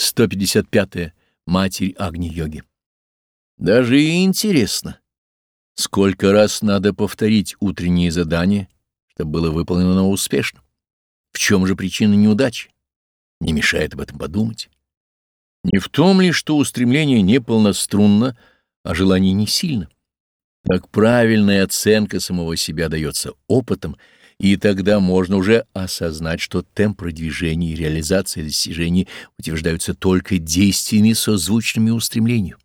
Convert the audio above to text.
155. -е. Матерь Агни-йоги. Даже и интересно, сколько раз надо повторить утреннее задание, чтобы было выполнено успешно. В чем же причина неудачи? Не мешает об этом подумать. Не в том ли, что устремление не полнострунно, а желание не сильно? Так правильная оценка самого себя дается опытом, и тогда можно уже осознать, что темп продвижения и реализации достижений утверждаются только действиями, созвучными устремлению.